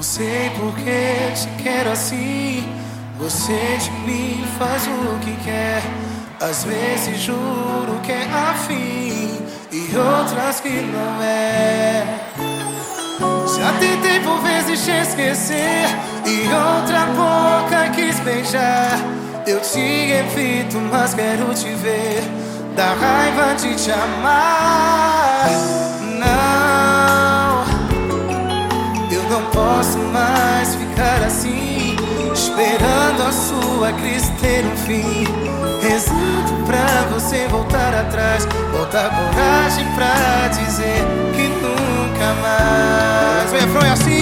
Não sei por que te quero assim. Você de mim faz o que quer. Às vezes juro que é afim e outras que não é. Já tentei por vezes te esquecer e outra boca quis beijar. Eu te evito, mas quero te ver. Da raiva de te amar. esperando a sua crise ter um fim. Rezando pra você voltar atrás, botar coragem pra dizer que nunca mais. Vergonha assim.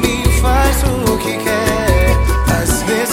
Me faz o que quer. Às vezes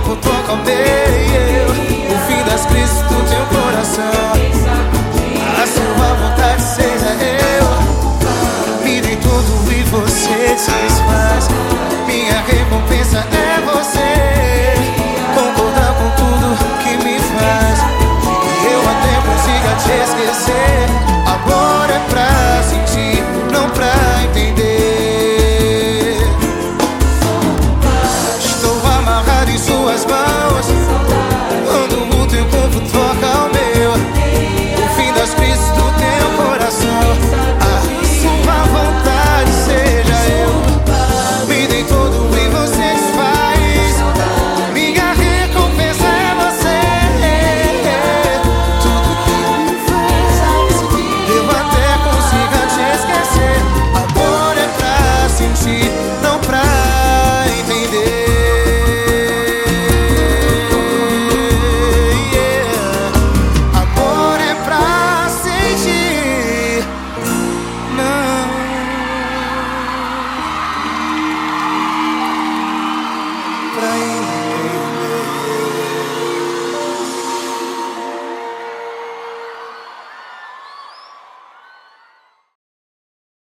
corpo, tua cadeia. O fim das crises do teu coração.